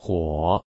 火。